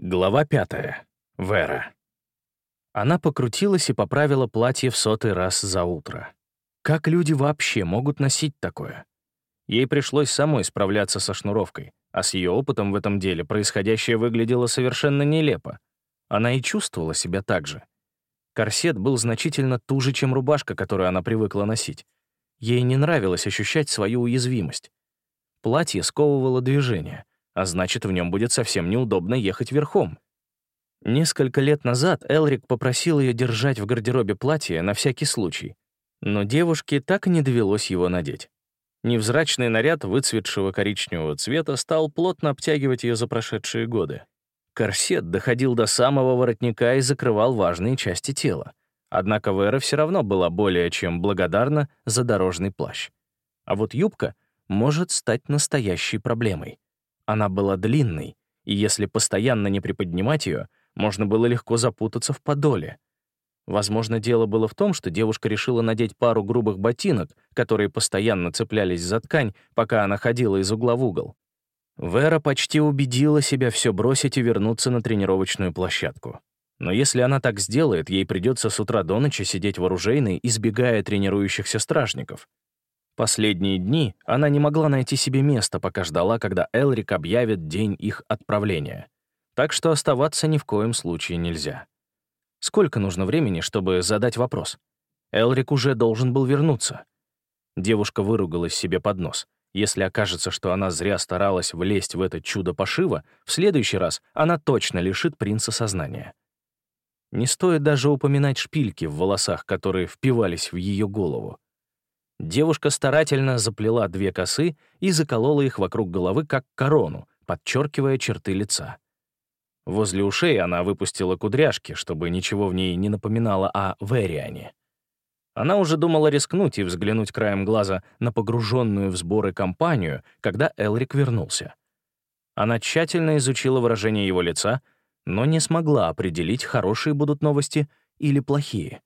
Глава пятая. Вера. Она покрутилась и поправила платье в сотый раз за утро. Как люди вообще могут носить такое? Ей пришлось самой справляться со шнуровкой, а с ее опытом в этом деле происходящее выглядело совершенно нелепо. Она и чувствовала себя так же. Корсет был значительно туже, чем рубашка, которую она привыкла носить. Ей не нравилось ощущать свою уязвимость. Платье сковывало движение — а значит, в нем будет совсем неудобно ехать верхом. Несколько лет назад Элрик попросил ее держать в гардеробе платье на всякий случай, но девушке так и не довелось его надеть. Невзрачный наряд выцветшего коричневого цвета стал плотно обтягивать ее за прошедшие годы. Корсет доходил до самого воротника и закрывал важные части тела. Однако Вера все равно была более чем благодарна за дорожный плащ. А вот юбка может стать настоящей проблемой. Она была длинной, и если постоянно не приподнимать ее, можно было легко запутаться в подоле. Возможно, дело было в том, что девушка решила надеть пару грубых ботинок, которые постоянно цеплялись за ткань, пока она ходила из угла в угол. Вера почти убедила себя все бросить и вернуться на тренировочную площадку. Но если она так сделает, ей придется с утра до ночи сидеть в оружейной, избегая тренирующихся стражников. Последние дни она не могла найти себе места, пока ждала, когда Элрик объявит день их отправления. Так что оставаться ни в коем случае нельзя. Сколько нужно времени, чтобы задать вопрос? Элрик уже должен был вернуться. Девушка выругалась себе под нос. Если окажется, что она зря старалась влезть в это чудо пошива, в следующий раз она точно лишит принца сознания. Не стоит даже упоминать шпильки в волосах, которые впивались в ее голову. Девушка старательно заплела две косы и заколола их вокруг головы, как корону, подчеркивая черты лица. Возле ушей она выпустила кудряшки, чтобы ничего в ней не напоминало о Вериане. Она уже думала рискнуть и взглянуть краем глаза на погруженную в сборы компанию, когда Элрик вернулся. Она тщательно изучила выражение его лица, но не смогла определить, хорошие будут новости или плохие.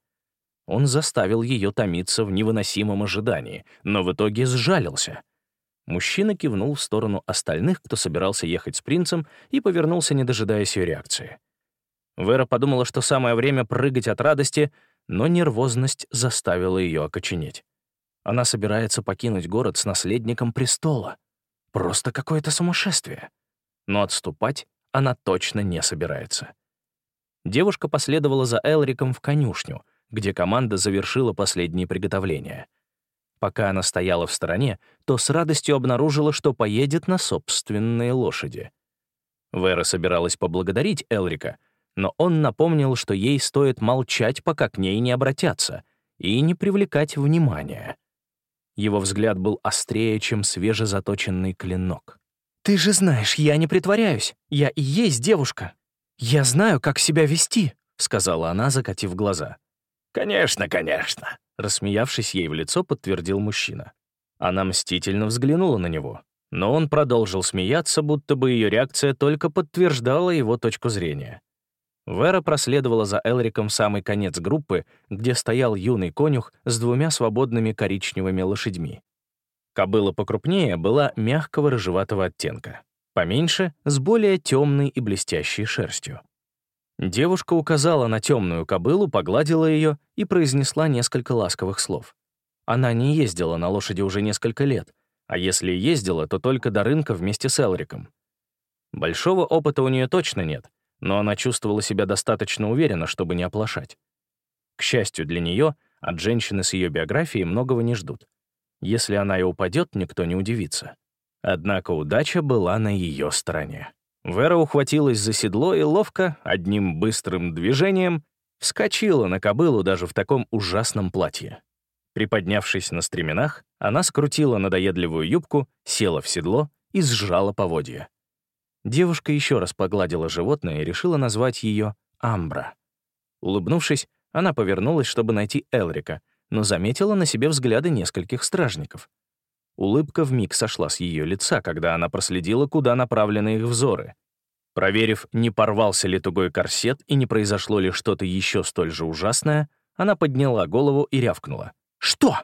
Он заставил ее томиться в невыносимом ожидании, но в итоге сжалился. Мужчина кивнул в сторону остальных, кто собирался ехать с принцем, и повернулся, не дожидаясь ее реакции. Вера подумала, что самое время прыгать от радости, но нервозность заставила ее окоченеть. Она собирается покинуть город с наследником престола. Просто какое-то сумасшествие. Но отступать она точно не собирается. Девушка последовала за Элриком в конюшню — где команда завершила последние приготовления. Пока она стояла в стороне, то с радостью обнаружила, что поедет на собственные лошади. Вера собиралась поблагодарить Элрика, но он напомнил, что ей стоит молчать, пока к ней не обратятся, и не привлекать внимания. Его взгляд был острее, чем свежезаточенный клинок. «Ты же знаешь, я не притворяюсь. Я и есть девушка. Я знаю, как себя вести», — сказала она, закатив глаза. «Конечно, конечно», — рассмеявшись ей в лицо, подтвердил мужчина. Она мстительно взглянула на него, но он продолжил смеяться, будто бы ее реакция только подтверждала его точку зрения. Вера проследовала за Элриком в самый конец группы, где стоял юный конюх с двумя свободными коричневыми лошадьми. Кобыла покрупнее была мягкого рыжеватого оттенка, поменьше — с более темной и блестящей шерстью. Девушка указала на темную кобылу, погладила ее и произнесла несколько ласковых слов. Она не ездила на лошади уже несколько лет, а если и ездила, то только до рынка вместе с Элриком. Большого опыта у нее точно нет, но она чувствовала себя достаточно уверенно, чтобы не оплошать. К счастью для нее, от женщины с ее биографией многого не ждут. Если она и упадет, никто не удивится. Однако удача была на ее стороне. Вера ухватилась за седло и ловко, одним быстрым движением, вскочила на кобылу даже в таком ужасном платье. Приподнявшись на стременах, она скрутила надоедливую юбку, села в седло и сжала поводья. Девушка еще раз погладила животное и решила назвать ее Амбра. Улыбнувшись, она повернулась, чтобы найти Элрика, но заметила на себе взгляды нескольких стражников — Улыбка вмиг сошла с ее лица, когда она проследила, куда направлены их взоры. Проверив, не порвался ли тугой корсет и не произошло ли что-то еще столь же ужасное, она подняла голову и рявкнула. «Что?»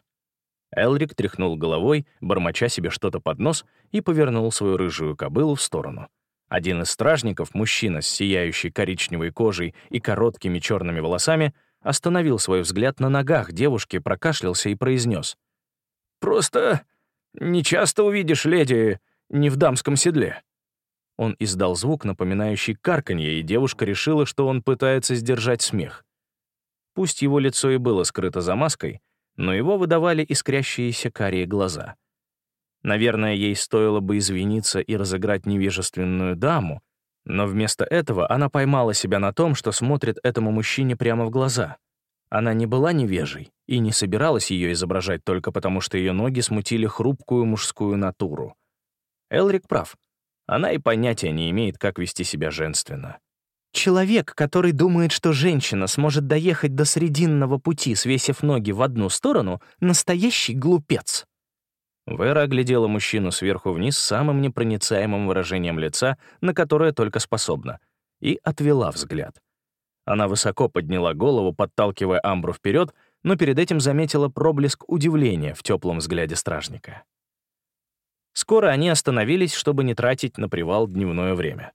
Элрик тряхнул головой, бормоча себе что-то под нос, и повернул свою рыжую кобылу в сторону. Один из стражников, мужчина с сияющей коричневой кожей и короткими черными волосами, остановил свой взгляд на ногах девушки, прокашлялся и произнес. «Просто не часто увидишь леди не в дамском седле». Он издал звук, напоминающий карканье, и девушка решила, что он пытается сдержать смех. Пусть его лицо и было скрыто за маской, но его выдавали искрящиеся карие глаза. Наверное, ей стоило бы извиниться и разыграть невежественную даму, но вместо этого она поймала себя на том, что смотрит этому мужчине прямо в глаза. Она не была невежей и не собиралась ее изображать только потому, что ее ноги смутили хрупкую мужскую натуру. Элрик прав. Она и понятия не имеет, как вести себя женственно. Человек, который думает, что женщина сможет доехать до срединного пути, свесив ноги в одну сторону, настоящий глупец. Вера оглядела мужчину сверху вниз самым непроницаемым выражением лица, на которое только способна, и отвела взгляд. Она высоко подняла голову, подталкивая Амбру вперед, но перед этим заметила проблеск удивления в теплом взгляде стражника. Скоро они остановились, чтобы не тратить на привал дневное время.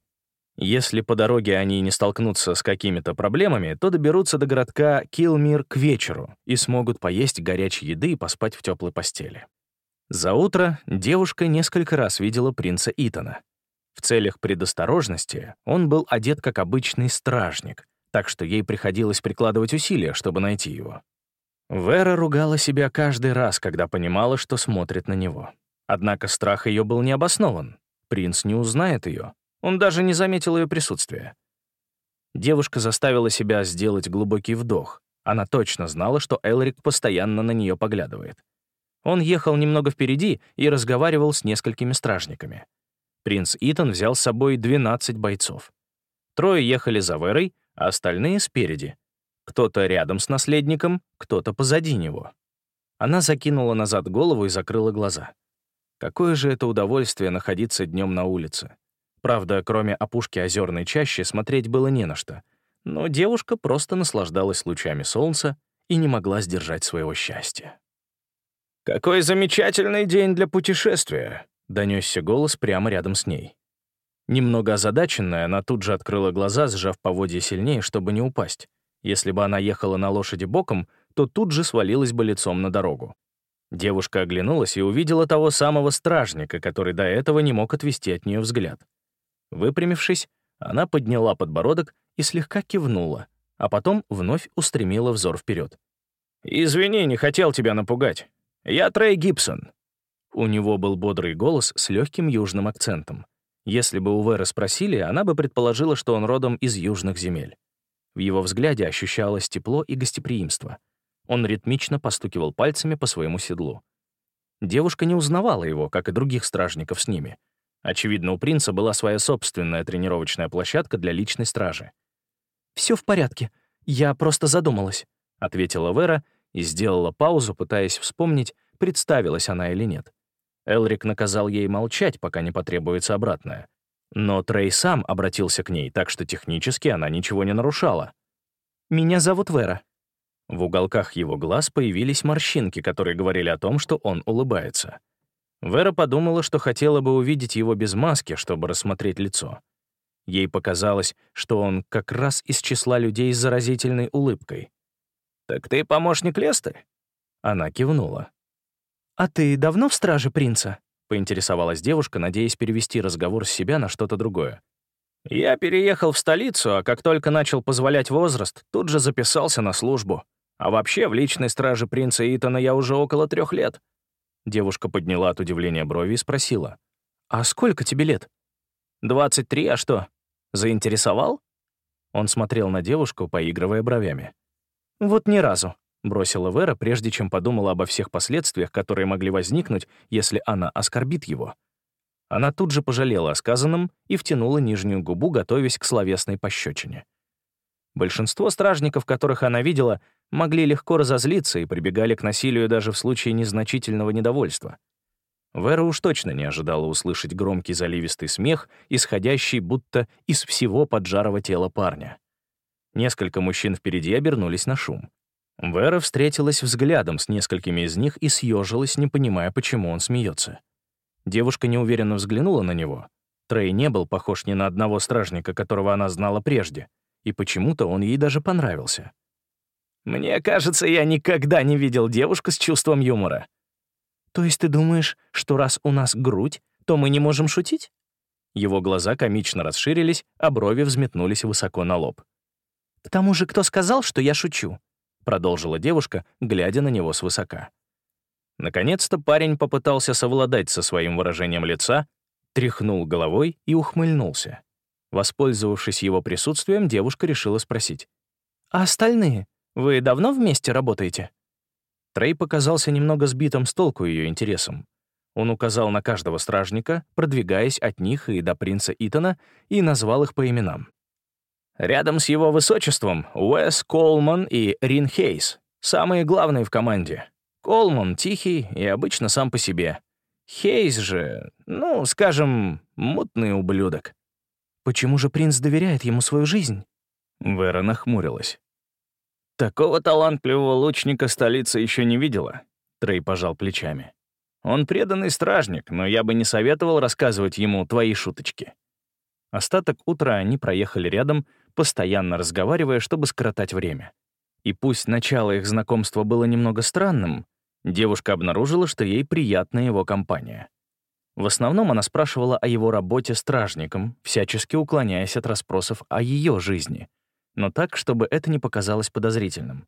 Если по дороге они не столкнутся с какими-то проблемами, то доберутся до городка Килмир к вечеру и смогут поесть горячей еды и поспать в теплой постели. За утро девушка несколько раз видела принца Итана. В целях предосторожности он был одет как обычный стражник, так что ей приходилось прикладывать усилия, чтобы найти его. Вера ругала себя каждый раз, когда понимала, что смотрит на него. Однако страх ее был необоснован. Принц не узнает ее. Он даже не заметил ее присутствия. Девушка заставила себя сделать глубокий вдох. Она точно знала, что Элрик постоянно на нее поглядывает. Он ехал немного впереди и разговаривал с несколькими стражниками. Принц Итан взял с собой 12 бойцов. Трое ехали за Верой, а остальные — спереди. Кто-то рядом с наследником, кто-то позади него. Она закинула назад голову и закрыла глаза. Какое же это удовольствие находиться днем на улице. Правда, кроме опушки озерной чащи, смотреть было не на что. Но девушка просто наслаждалась лучами солнца и не могла сдержать своего счастья. «Какой замечательный день для путешествия!» — донесся голос прямо рядом с ней. Немного озадаченная, она тут же открыла глаза, сжав поводья сильнее, чтобы не упасть. Если бы она ехала на лошади боком, то тут же свалилась бы лицом на дорогу. Девушка оглянулась и увидела того самого стражника, который до этого не мог отвести от нее взгляд. Выпрямившись, она подняла подбородок и слегка кивнула, а потом вновь устремила взор вперед. «Извини, не хотел тебя напугать. Я Трей Гибсон». У него был бодрый голос с легким южным акцентом. Если бы у Веры спросили, она бы предположила, что он родом из южных земель. В его взгляде ощущалось тепло и гостеприимство. Он ритмично постукивал пальцами по своему седлу. Девушка не узнавала его, как и других стражников с ними. Очевидно, у принца была своя собственная тренировочная площадка для личной стражи. «Все в порядке. Я просто задумалась», — ответила Вера и сделала паузу, пытаясь вспомнить, представилась она или нет. Элрик наказал ей молчать, пока не потребуется обратное. Но Трей сам обратился к ней, так что технически она ничего не нарушала. «Меня зовут Вера». В уголках его глаз появились морщинки, которые говорили о том, что он улыбается. Вера подумала, что хотела бы увидеть его без маски, чтобы рассмотреть лицо. Ей показалось, что он как раз из числа людей с заразительной улыбкой. «Так ты помощник Лесты?» Она кивнула. «А ты давно в страже принца?» — поинтересовалась девушка, надеясь перевести разговор с себя на что-то другое. «Я переехал в столицу, а как только начал позволять возраст, тут же записался на службу. А вообще, в личной страже принца Итана я уже около трех лет». Девушка подняла от удивления брови и спросила. «А сколько тебе лет?» «Двадцать три, а что? Заинтересовал?» Он смотрел на девушку, поигрывая бровями. «Вот ни разу», бросила Вера, прежде чем подумала обо всех последствиях, которые могли возникнуть, если она оскорбит его. Она тут же пожалела о сказанном и втянула нижнюю губу, готовясь к словесной пощечине. Большинство стражников, которых она видела, могли легко разозлиться и прибегали к насилию даже в случае незначительного недовольства. Вера уж точно не ожидала услышать громкий заливистый смех, исходящий будто из всего поджарого тела парня. Несколько мужчин впереди обернулись на шум. Вера встретилась взглядом с несколькими из них и съежилась, не понимая, почему он смеется. Девушка неуверенно взглянула на него. Трей не был похож ни на одного стражника, которого она знала прежде, и почему-то он ей даже понравился. «Мне кажется, я никогда не видел девушку с чувством юмора». «То есть ты думаешь, что раз у нас грудь, то мы не можем шутить?» Его глаза комично расширились, а брови взметнулись высоко на лоб. «К тому же, кто сказал, что я шучу?» — продолжила девушка, глядя на него свысока. Наконец-то парень попытался совладать со своим выражением лица, тряхнул головой и ухмыльнулся. Воспользовавшись его присутствием, девушка решила спросить. «А остальные? Вы давно вместе работаете?» Трей показался немного сбитым с толку ее интересом. Он указал на каждого стражника, продвигаясь от них и до принца Итана, и назвал их по именам. «Рядом с его высочеством Уэс Колман и Рин Хейс, самые главные в команде. Колман тихий и обычно сам по себе. Хейс же, ну, скажем, мутный ублюдок». «Почему же принц доверяет ему свою жизнь?» Вера нахмурилась. «Такого талантливого лучника столица еще не видела», — Трей пожал плечами. «Он преданный стражник, но я бы не советовал рассказывать ему твои шуточки». Остаток утра они проехали рядом, постоянно разговаривая, чтобы скоротать время. И пусть начало их знакомства было немного странным, девушка обнаружила, что ей приятна его компания. В основном она спрашивала о его работе стражником, всячески уклоняясь от расспросов о ее жизни, но так, чтобы это не показалось подозрительным.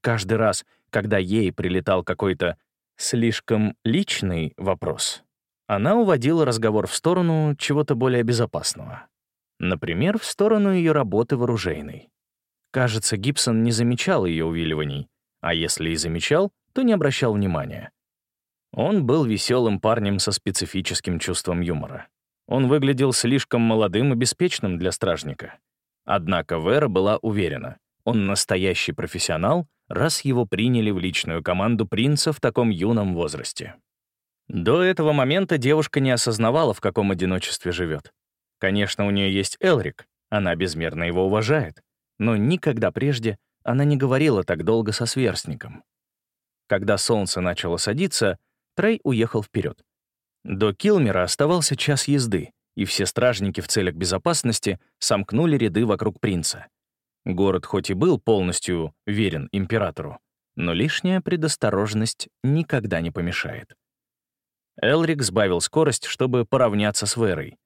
Каждый раз, когда ей прилетал какой-то слишком личный вопрос, она уводила разговор в сторону чего-то более безопасного. Например, в сторону ее работы в оружейной. Кажется, Гибсон не замечал ее увиливаний, а если и замечал, то не обращал внимания. Он был веселым парнем со специфическим чувством юмора. Он выглядел слишком молодым и беспечным для стражника. Однако Вера была уверена, он настоящий профессионал, раз его приняли в личную команду принца в таком юном возрасте. До этого момента девушка не осознавала, в каком одиночестве живет. Конечно, у нее есть Элрик, она безмерно его уважает, но никогда прежде она не говорила так долго со сверстником. Когда солнце начало садиться, Трей уехал вперед. До Килмера оставался час езды, и все стражники в целях безопасности сомкнули ряды вокруг принца. Город хоть и был полностью верен императору, но лишняя предосторожность никогда не помешает. Элрик сбавил скорость, чтобы поравняться с Верой.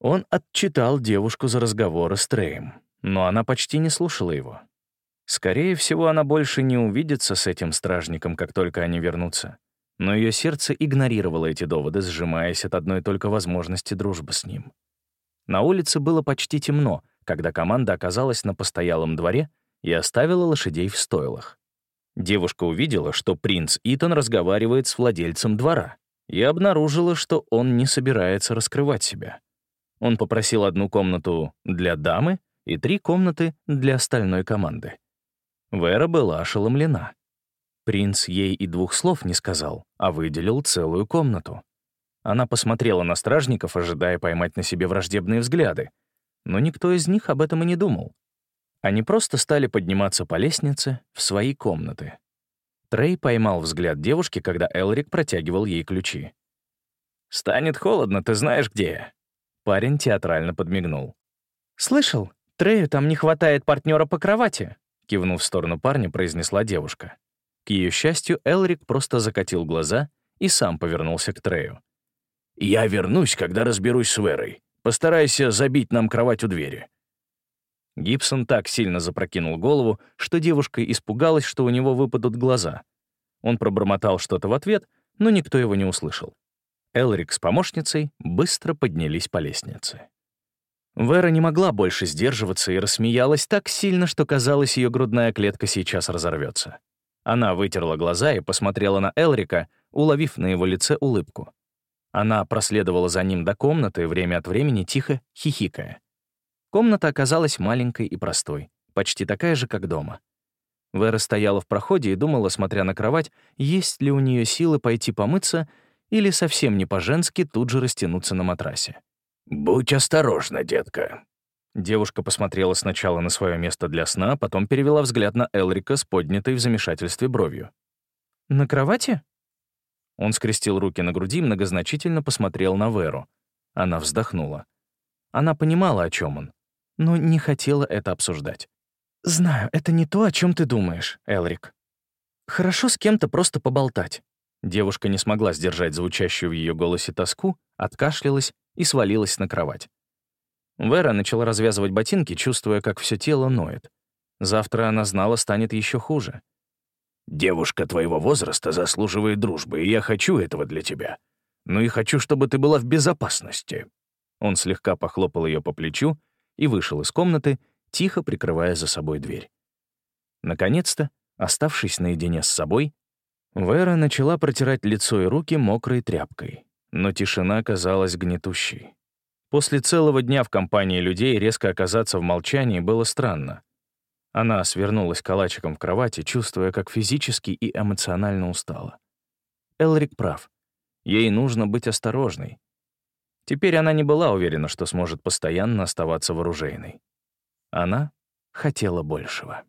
Он отчитал девушку за разговоры с Треем, но она почти не слушала его. Скорее всего, она больше не увидится с этим стражником, как только они вернутся. Но ее сердце игнорировало эти доводы, сжимаясь от одной только возможности дружбы с ним. На улице было почти темно, когда команда оказалась на постоялом дворе и оставила лошадей в стойлах. Девушка увидела, что принц Итан разговаривает с владельцем двора, и обнаружила, что он не собирается раскрывать себя. Он попросил одну комнату для дамы и три комнаты для остальной команды. Вера была ошеломлена. Принц ей и двух слов не сказал, а выделил целую комнату. Она посмотрела на стражников, ожидая поймать на себе враждебные взгляды, но никто из них об этом и не думал. Они просто стали подниматься по лестнице в свои комнаты. Трей поймал взгляд девушки, когда Элрик протягивал ей ключи. «Станет холодно, ты знаешь, где я?» Парень театрально подмигнул. «Слышал, Трею там не хватает партнера по кровати», кивнув в сторону парня, произнесла девушка. К ее счастью, Элрик просто закатил глаза и сам повернулся к Трею. «Я вернусь, когда разберусь с Верой. Постарайся забить нам кровать у двери». Гибсон так сильно запрокинул голову, что девушка испугалась, что у него выпадут глаза. Он пробормотал что-то в ответ, но никто его не услышал. Элрик с помощницей быстро поднялись по лестнице. Вера не могла больше сдерживаться и рассмеялась так сильно, что казалось, ее грудная клетка сейчас разорвется. Она вытерла глаза и посмотрела на Элрика, уловив на его лице улыбку. Она проследовала за ним до комнаты, время от времени тихо хихикая. Комната оказалась маленькой и простой, почти такая же, как дома. Вера стояла в проходе и думала, смотря на кровать, есть ли у нее силы пойти помыться или совсем не по-женски тут же растянуться на матрасе. «Будь осторожна, детка». Девушка посмотрела сначала на свое место для сна, потом перевела взгляд на Элрика с поднятой в замешательстве бровью. «На кровати?» Он скрестил руки на груди и многозначительно посмотрел на Веру. Она вздохнула. Она понимала, о чем он, но не хотела это обсуждать. «Знаю, это не то, о чем ты думаешь, Элрик. Хорошо с кем-то просто поболтать». Девушка не смогла сдержать звучащую в ее голосе тоску, откашлялась и свалилась на кровать. Вера начала развязывать ботинки, чувствуя, как все тело ноет. Завтра она знала, станет еще хуже. «Девушка твоего возраста заслуживает дружбы, и я хочу этого для тебя. Ну и хочу, чтобы ты была в безопасности». Он слегка похлопал ее по плечу и вышел из комнаты, тихо прикрывая за собой дверь. Наконец-то, оставшись наедине с собой, Вера начала протирать лицо и руки мокрой тряпкой, но тишина казалась гнетущей. После целого дня в компании людей резко оказаться в молчании было странно. Она свернулась калачиком в кровати, чувствуя, как физически и эмоционально устала. Элрик прав. Ей нужно быть осторожной. Теперь она не была уверена, что сможет постоянно оставаться вооруженной. Она хотела большего.